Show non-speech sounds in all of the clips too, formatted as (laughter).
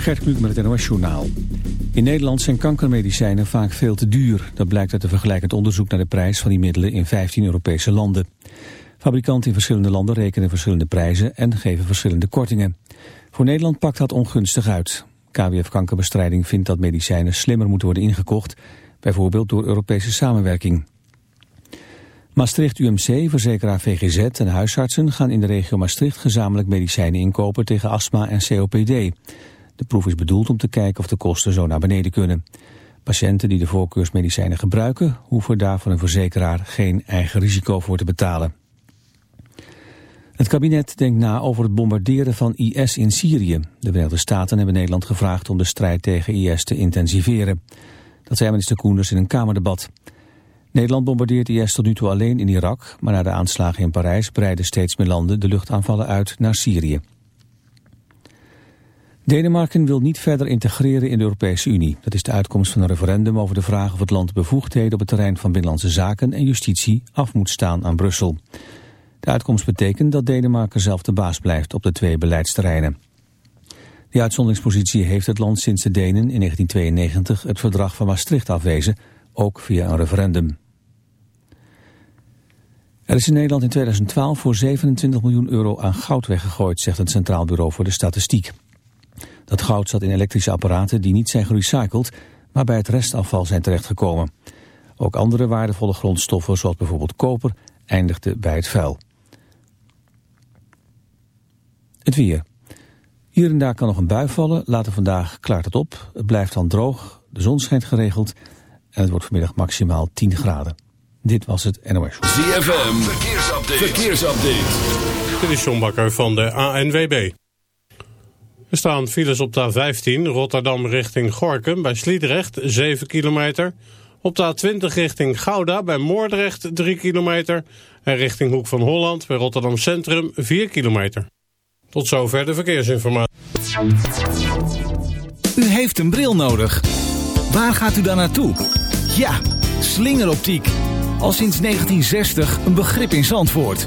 Gert Kluk met het NOS Journaal. In Nederland zijn kankermedicijnen vaak veel te duur. Dat blijkt uit een vergelijkend onderzoek naar de prijs van die middelen in 15 Europese landen. Fabrikanten in verschillende landen rekenen verschillende prijzen en geven verschillende kortingen. Voor Nederland pakt dat ongunstig uit. KWF Kankerbestrijding vindt dat medicijnen slimmer moeten worden ingekocht, bijvoorbeeld door Europese samenwerking. Maastricht UMC, verzekeraar VGZ en huisartsen gaan in de regio Maastricht gezamenlijk medicijnen inkopen tegen astma en COPD. De proef is bedoeld om te kijken of de kosten zo naar beneden kunnen. Patiënten die de voorkeursmedicijnen gebruiken, hoeven daar van een verzekeraar geen eigen risico voor te betalen. Het kabinet denkt na over het bombarderen van IS in Syrië. De Verenigde Staten hebben Nederland gevraagd om de strijd tegen IS te intensiveren. Dat zei minister Koenders in een Kamerdebat. Nederland bombardeert IS tot nu toe alleen in Irak, maar na de aanslagen in Parijs breiden steeds meer landen de luchtaanvallen uit naar Syrië. Denemarken wil niet verder integreren in de Europese Unie. Dat is de uitkomst van een referendum over de vraag of het land bevoegdheden op het terrein van binnenlandse zaken en justitie af moet staan aan Brussel. De uitkomst betekent dat Denemarken zelf de baas blijft op de twee beleidsterreinen. Die uitzonderingspositie heeft het land sinds de Denen in 1992 het verdrag van Maastricht afwezen, ook via een referendum. Er is in Nederland in 2012 voor 27 miljoen euro aan goud weggegooid, zegt het Centraal Bureau voor de Statistiek. Dat goud zat in elektrische apparaten die niet zijn gerecycled, maar bij het restafval zijn terechtgekomen. Ook andere waardevolle grondstoffen, zoals bijvoorbeeld koper, eindigden bij het vuil. Het weer. Hier en daar kan nog een bui vallen. Later vandaag klaart het op. Het blijft dan droog. De zon schijnt geregeld. En het wordt vanmiddag maximaal 10 graden. Dit was het NOS. ZFM. Verkeersupdate. Verkeersupdate. Dit is John Bakker van de ANWB. Er staan files op de A15 Rotterdam richting Gorkum bij Sliedrecht 7 kilometer. Op de A20 richting Gouda bij Moordrecht 3 kilometer. En richting Hoek van Holland bij Rotterdam Centrum 4 kilometer. Tot zover de verkeersinformatie. U heeft een bril nodig. Waar gaat u dan naartoe? Ja, slingeroptiek. Al sinds 1960 een begrip in Zandvoort.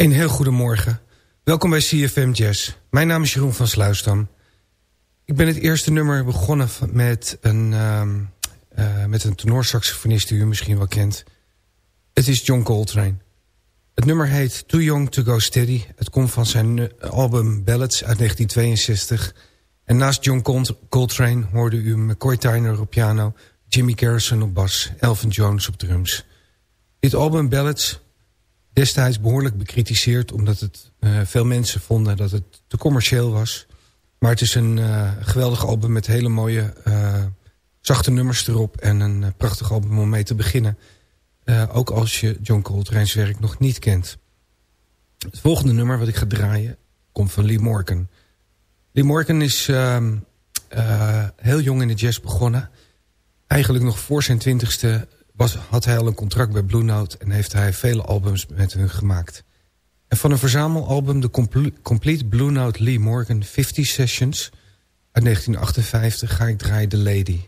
Een heel goedemorgen. Welkom bij CFM Jazz. Mijn naam is Jeroen van Sluisdam. Ik ben het eerste nummer begonnen met een, uh, met een tenorsaxofonist die u misschien wel kent. Het is John Coltrane. Het nummer heet Too Young to Go Steady. Het komt van zijn album Ballads uit 1962. En naast John Coltrane hoorde u McCoy Tyner op piano... Jimmy Garrison op bas, Elvin Jones op drums. Dit album Ballads destijds behoorlijk bekritiseerd... omdat het uh, veel mensen vonden dat het te commercieel was. Maar het is een uh, geweldig album met hele mooie uh, zachte nummers erop... en een prachtig album om mee te beginnen. ook als je John Coltrane's werk nog niet kent. Het volgende nummer wat ik ga draaien komt van Lee Morgan. Lee Morgan is ehm, heel jong in de jazz begonnen. Eigenlijk nog voor zijn twintigste had hij al een contract bij Blue Note... en heeft hij vele albums met hun gemaakt. En van een verzamelalbum, de Complete Blue Note Lee Morgan 50 Sessions... uit 1958 ga ik draaien The Lady...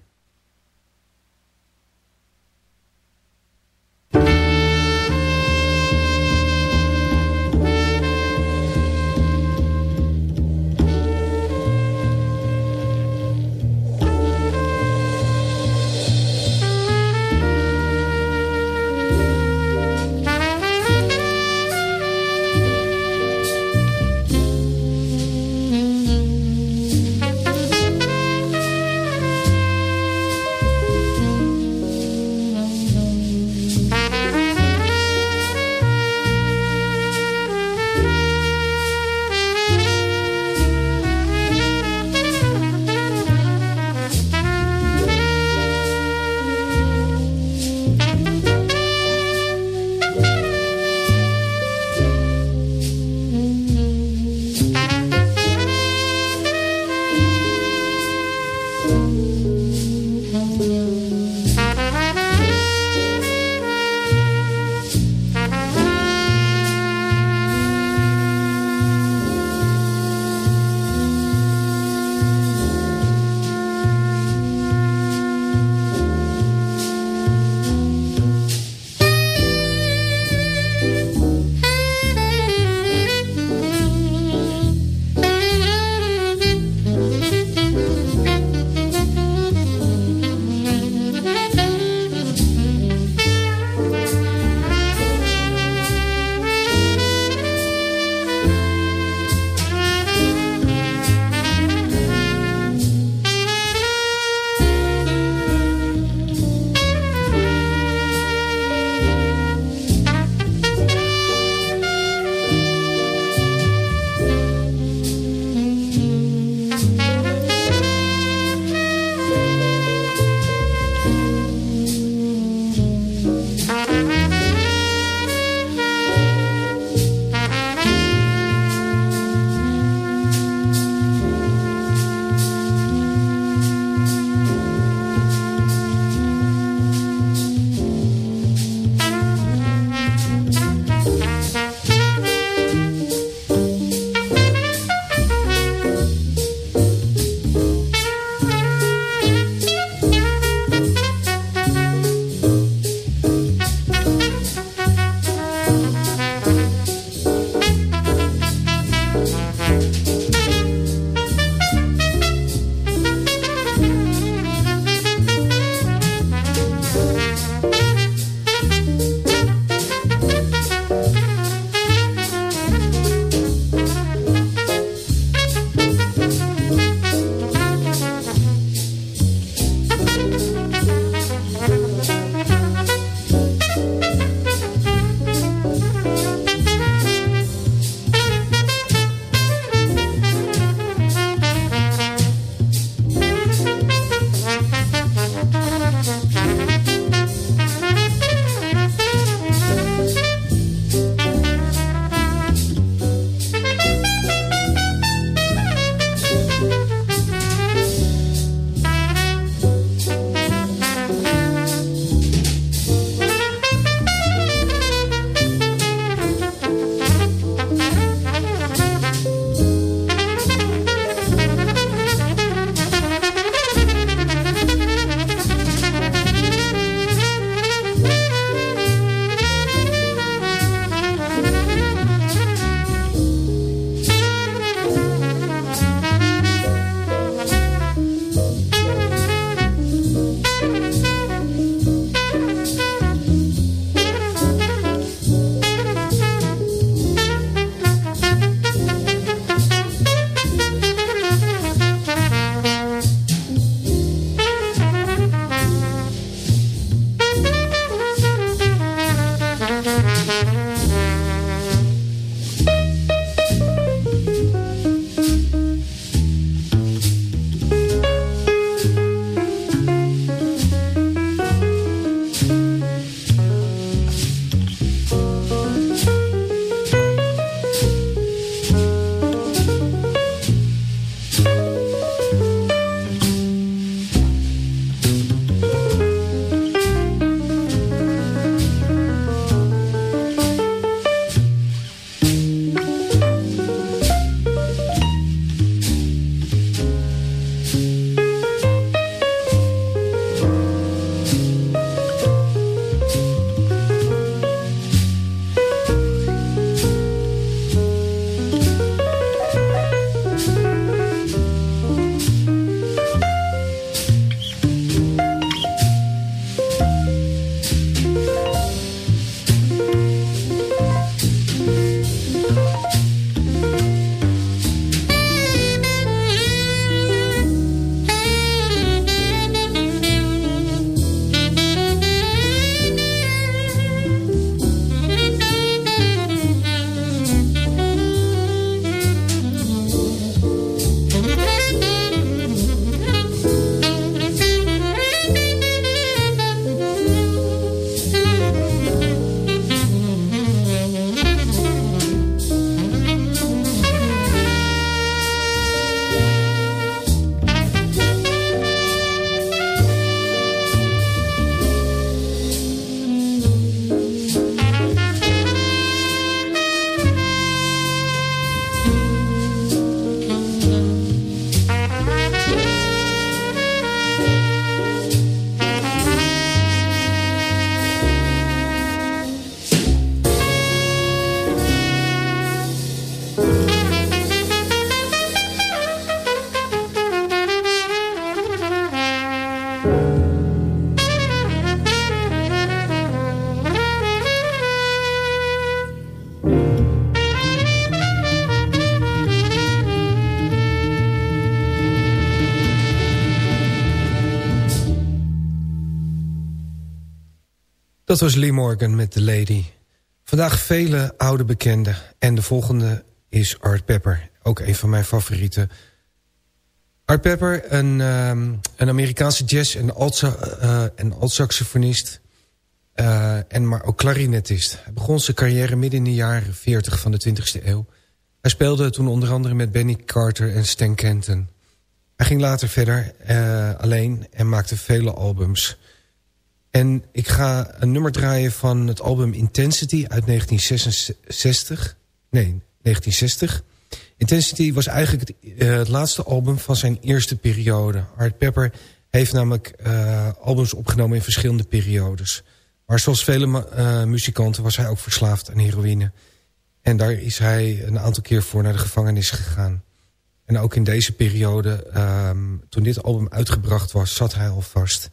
Dat was Lee Morgan met The Lady. Vandaag vele oude bekenden. En de volgende is Art Pepper. Ook een van mijn favorieten. Art Pepper, een, um, een Amerikaanse jazz- en alt-saxofonist. Uh, uh, en maar ook klarinetist. Hij begon zijn carrière midden in de jaren 40 van de 20e eeuw. Hij speelde toen onder andere met Benny Carter en Stan Kenton. Hij ging later verder uh, alleen en maakte vele albums. En ik ga een nummer draaien van het album Intensity uit 1966. Nee, 1960. Intensity was eigenlijk het, uh, het laatste album van zijn eerste periode. Art Pepper heeft namelijk uh, albums opgenomen in verschillende periodes. Maar zoals vele uh, muzikanten was hij ook verslaafd aan heroïne. En daar is hij een aantal keer voor naar de gevangenis gegaan. En ook in deze periode, um, toen dit album uitgebracht was, zat hij al vast.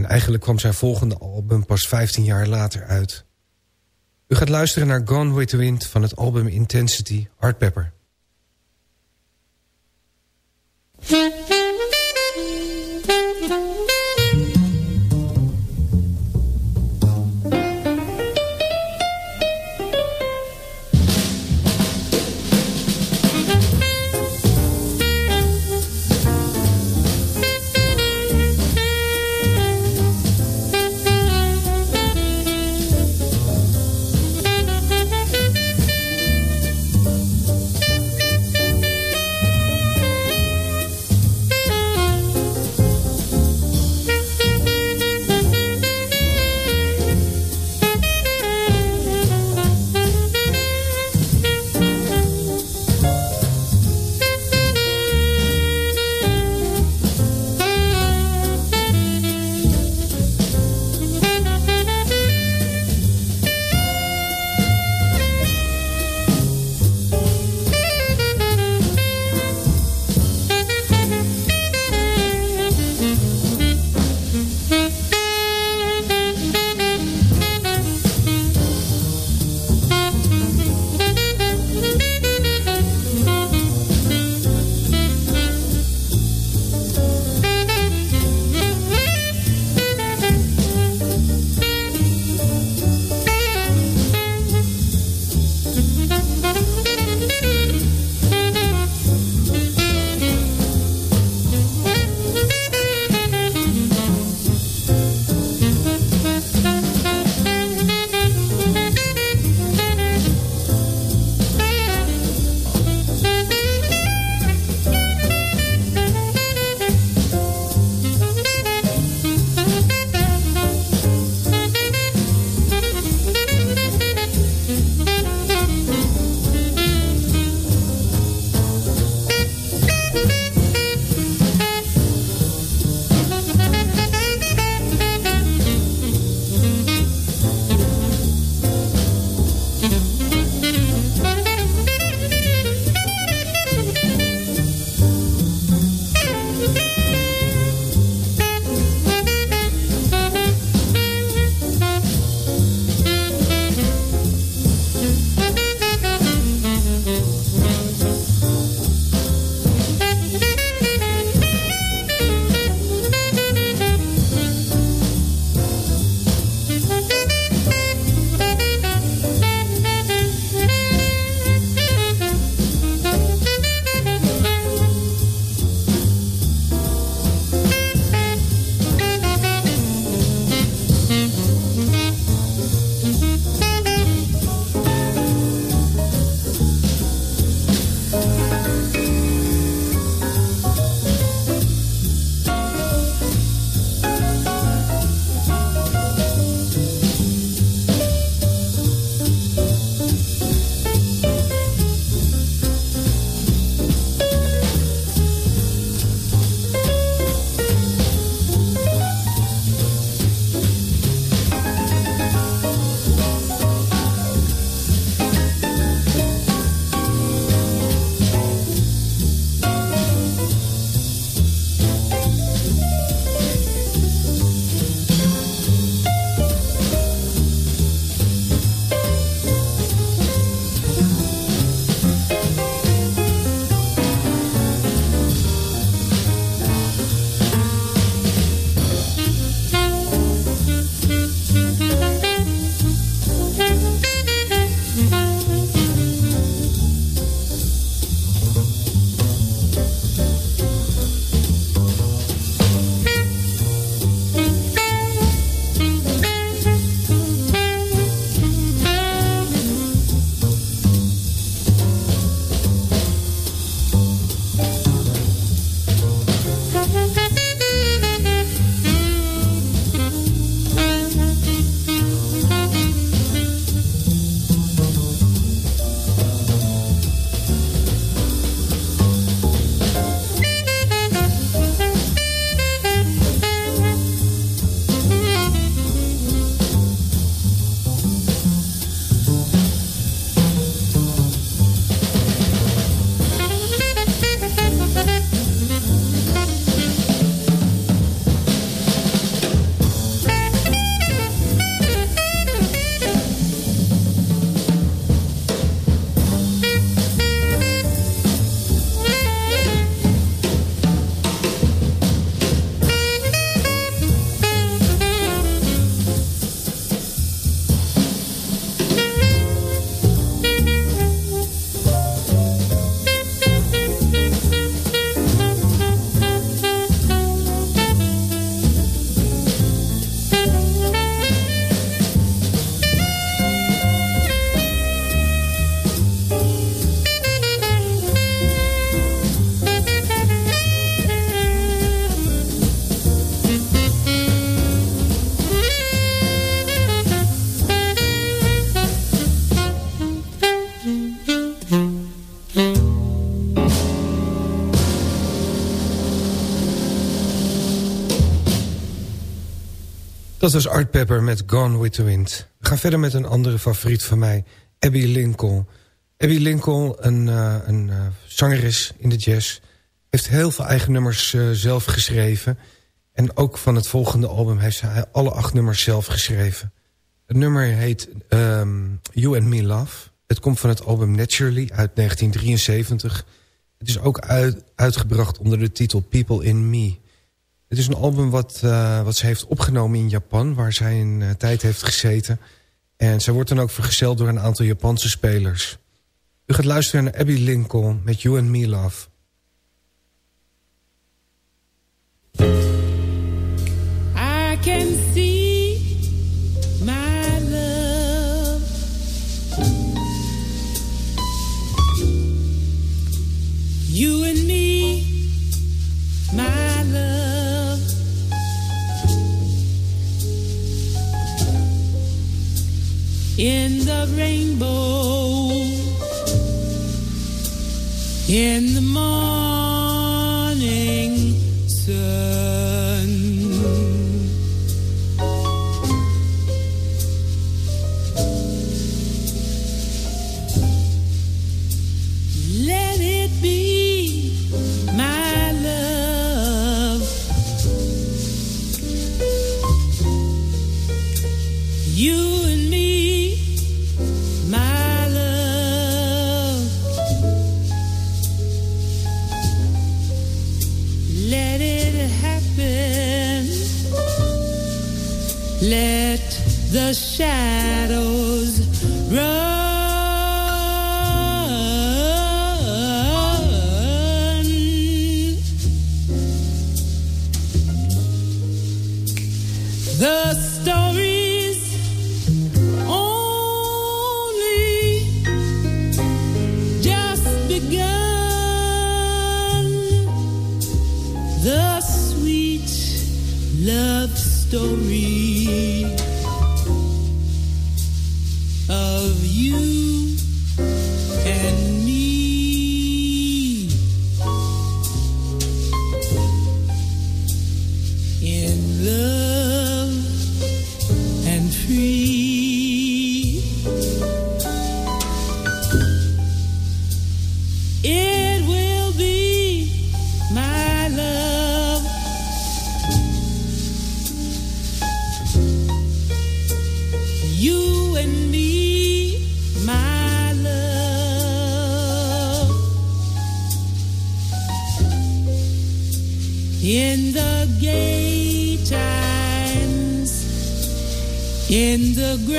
En eigenlijk kwam zijn volgende album pas 15 jaar later uit. U gaat luisteren naar Gone with the Wind van het album Intensity, Art Pepper. (laughs) Dat was Art Pepper met Gone with the Wind. We gaan verder met een andere favoriet van mij, Abby Lincoln. Abby Lincoln, een, uh, een uh, zangeres in de jazz... heeft heel veel eigen nummers uh, zelf geschreven. En ook van het volgende album heeft ze alle acht nummers zelf geschreven. Het nummer heet um, You and Me Love. Het komt van het album Naturally uit 1973. Het is ook uit, uitgebracht onder de titel People in Me... Het is een album wat, uh, wat ze heeft opgenomen in Japan... waar zij een uh, tijd heeft gezeten. En zij wordt dan ook vergezeld door een aantal Japanse spelers. U gaat luisteren naar Abby Lincoln met You and Me Love. I can see In the morning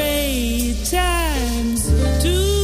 in the great times too.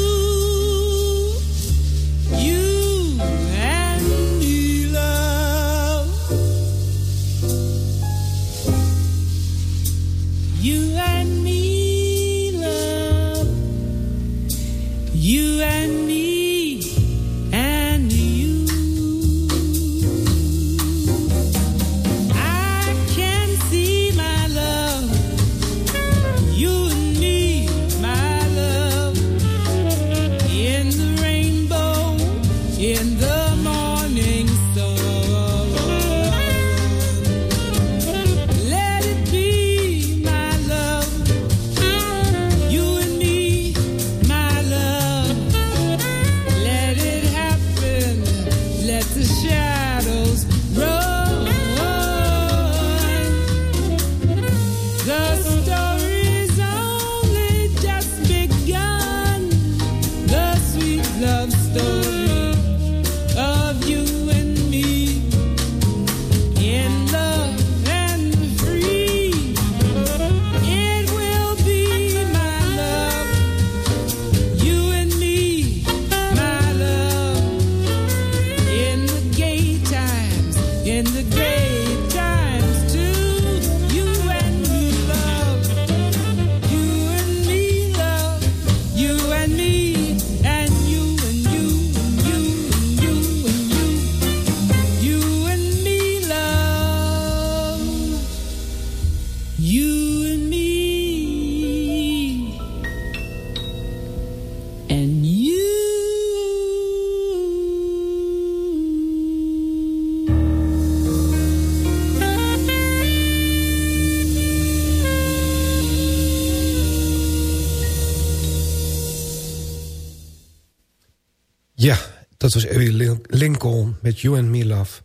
Dat was Ellie Lincoln met You and Me Love.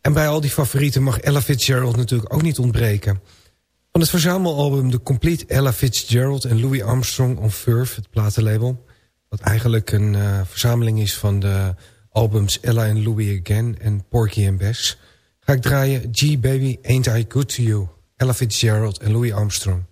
En bij al die favorieten mag Ella Fitzgerald natuurlijk ook niet ontbreken. Van het verzamelalbum The Complete Ella Fitzgerald en Louis Armstrong on Furf, het platenlabel... wat eigenlijk een uh, verzameling is van de albums Ella and Louis Again en Porky and Bess... ga ik draaien G Baby Ain't I Good To You, Ella Fitzgerald en Louis Armstrong.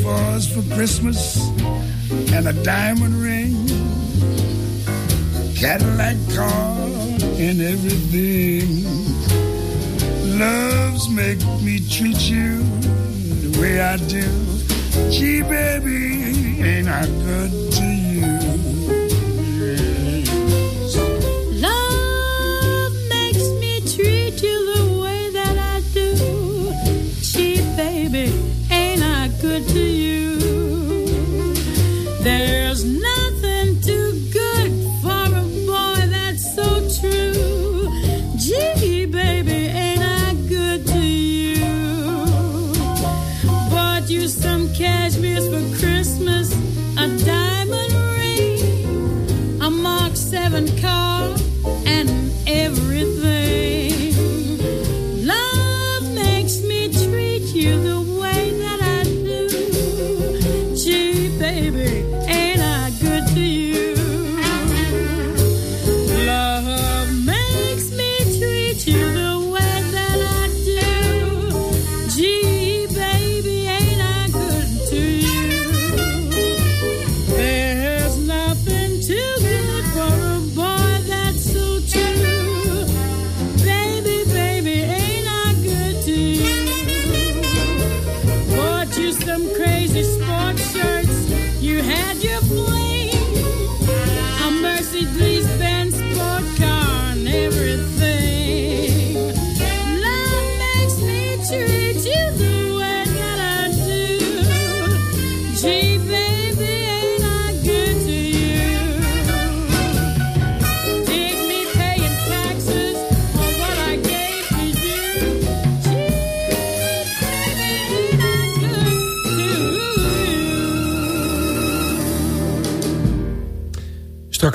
for us for Christmas and a diamond baby.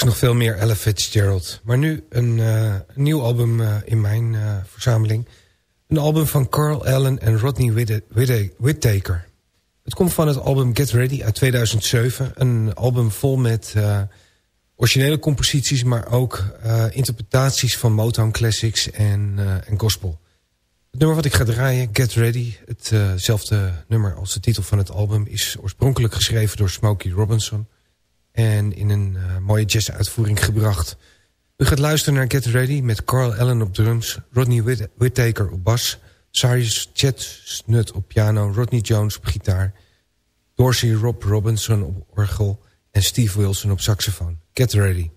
Nog veel meer Ella Fitzgerald. Maar nu een, uh, nieuw album uh, in mijn uh, verzameling. Een album van Carl Allen en Rodney Whittaker. Het komt van het album Get Ready uit 2007. Een album vol met originele composities... maar ook interpretaties van Motown Classics en, en gospel. Het nummer wat ik ga draaien, Get Ready, hetzelfde nummer als de titel van het album... is oorspronkelijk geschreven door Smokey Robinson... en in een uh, mooie jazz-uitvoering gebracht. U gaat luisteren naar Get Ready met Carl Allen op drums... Rodney Whit Whittaker op bas... Cyrus Chestnut op piano... Rodney Jones op gitaar... Dorsey Rob Robinson op orgel... en Steve Wilson op saxofoon. Get Ready.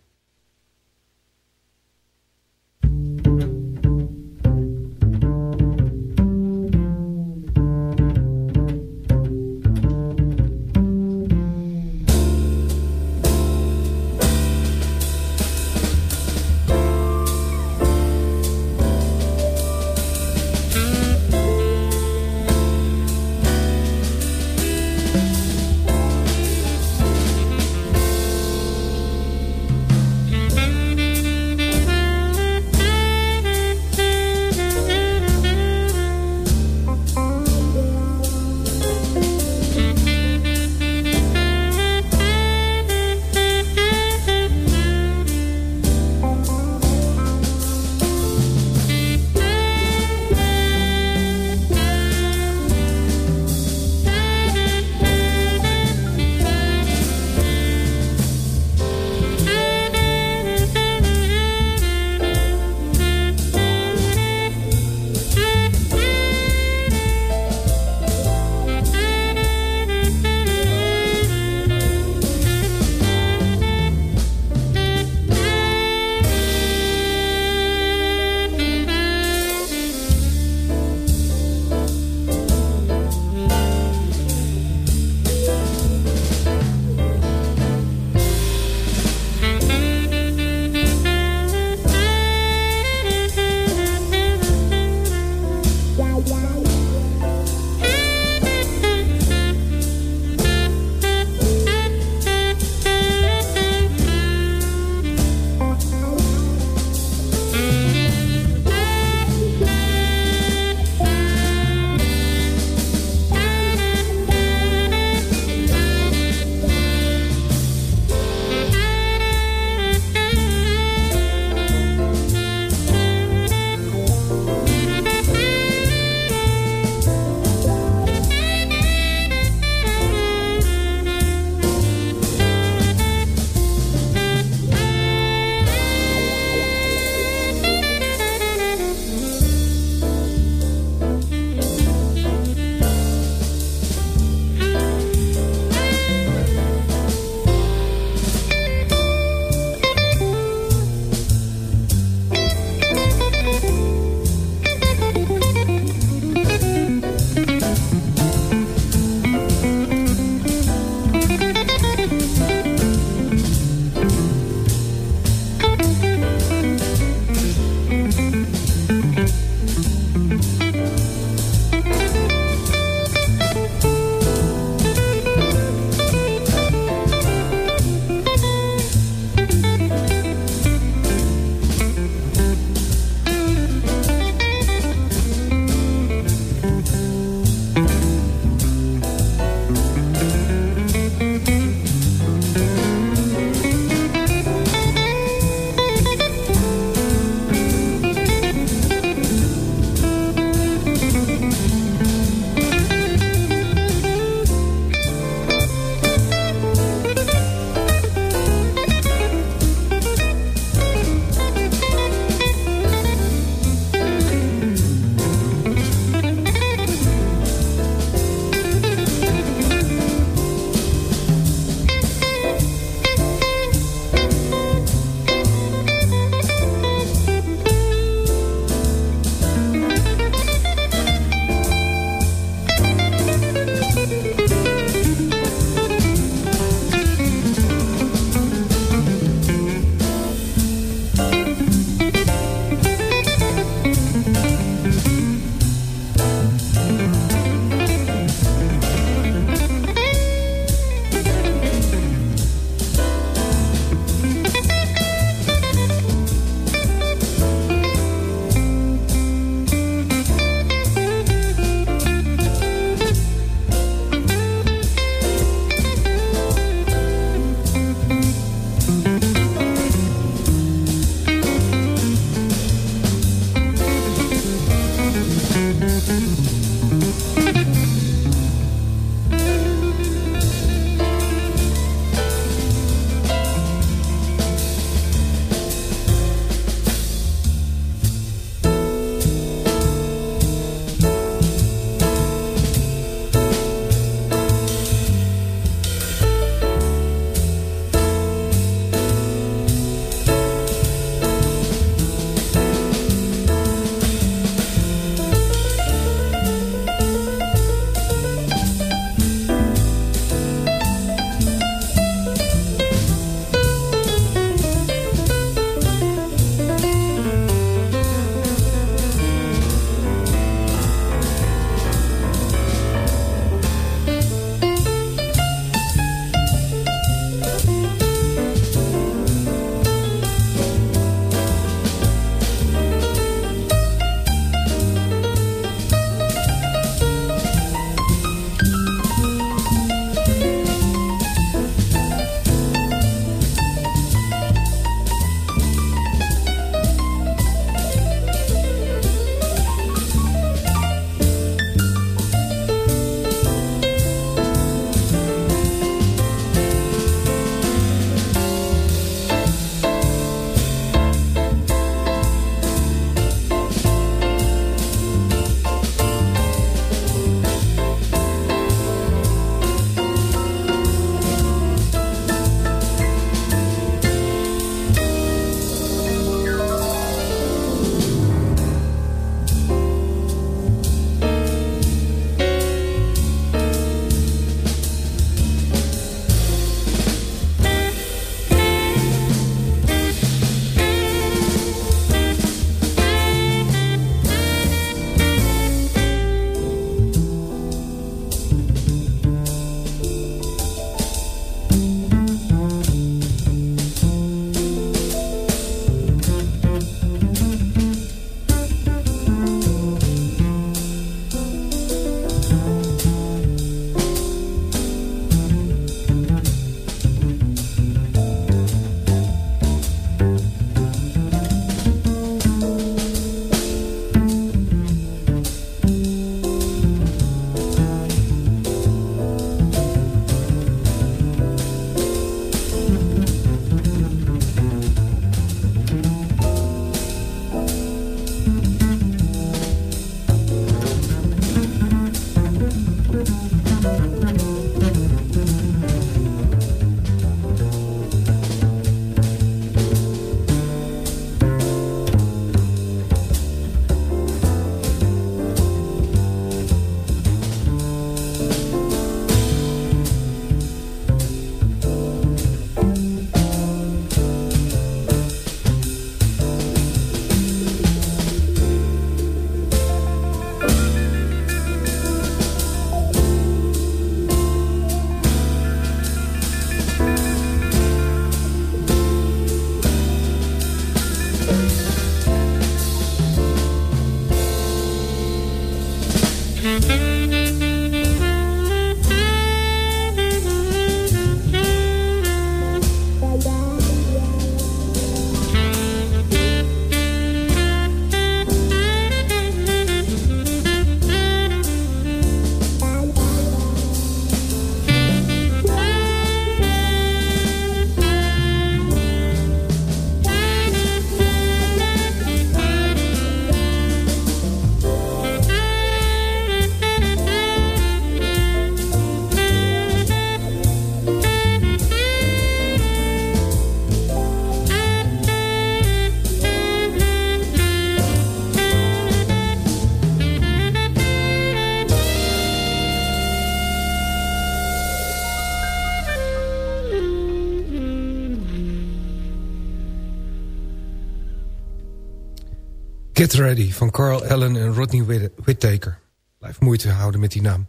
Get Ready van Carl Allen en Rodney Whittaker. Blijf moeite houden met die naam.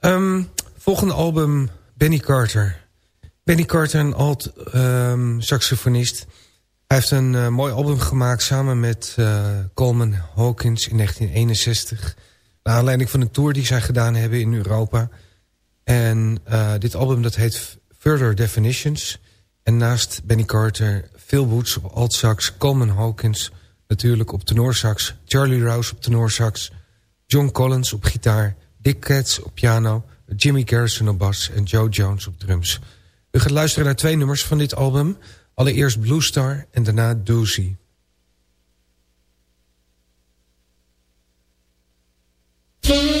Um, volgende album, Benny Carter. Benny Carter, een alt-saxofonist. Ehm, Hij heeft een uh, mooi album gemaakt samen met uh, Coleman Hawkins in 1961. Naar aanleiding van een tour die zij gedaan hebben in Europa. En uh, dit album dat heet Further Definitions. En naast Benny Carter, Phil Woods op alt-sax, Coleman Hawkins natuurlijk op tenorsax. Charlie Rouse op tenorsax. John Collins op gitaar. Dick Katz op piano. Jimmy Garrison op bas. En Joe Jones op drums. U gaat luisteren naar twee nummers van dit album. Allereerst Blue Star en daarna Doozy. (laughs)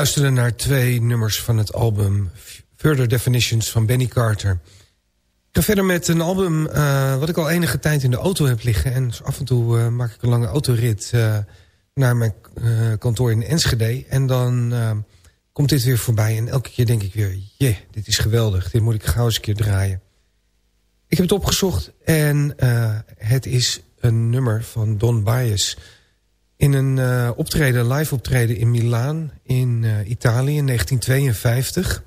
luisterde naar twee nummers van het album Further Definitions van Benny Carter. Ik ga verder met een album uh, wat ik al enige tijd in de auto heb liggen. En af en toe uh, maak ik een lange autorit uh, naar mijn kantoor in Enschede. En dan komt dit weer voorbij. En elke keer denk ik weer, yeah, dit is geweldig. Dit moet ik gauw eens een keer draaien. Ik heb het opgezocht en het is een nummer van Don Bias... In een uh, optreden, live optreden in Milaan in uh, Italië in 1952.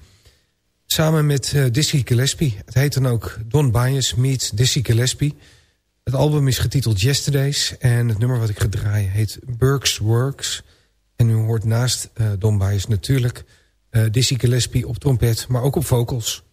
Samen met uh, Dizzy Gillespie. Het heet dan ook Don Bias meets Dizzy Gillespie. Het album is getiteld Yesterdays. En het nummer wat ik ga draaien heet Burke's Works. En u hoort naast Don Bias natuurlijk Dizzy Gillespie op trompet, maar ook op vocals.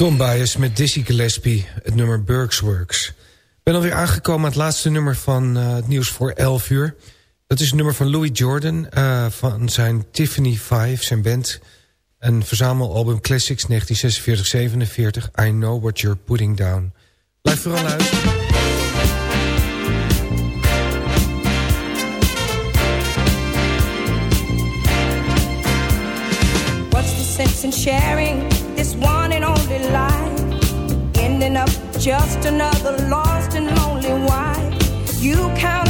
Tom Bias met Dizzy Gillespie, het nummer Burks Works. Ik ben alweer aangekomen aan het laatste nummer van uh, het nieuws voor 11 uur. Dat is het nummer van Louis Jordan uh, van zijn Tiffany 5, zijn band. Een verzamelalbum Classics 1946-47, I Know What You're Putting Down. Blijf vooral luisteren. What's the sense in sharing this one and only life, ending up just another lost and lonely wife. You count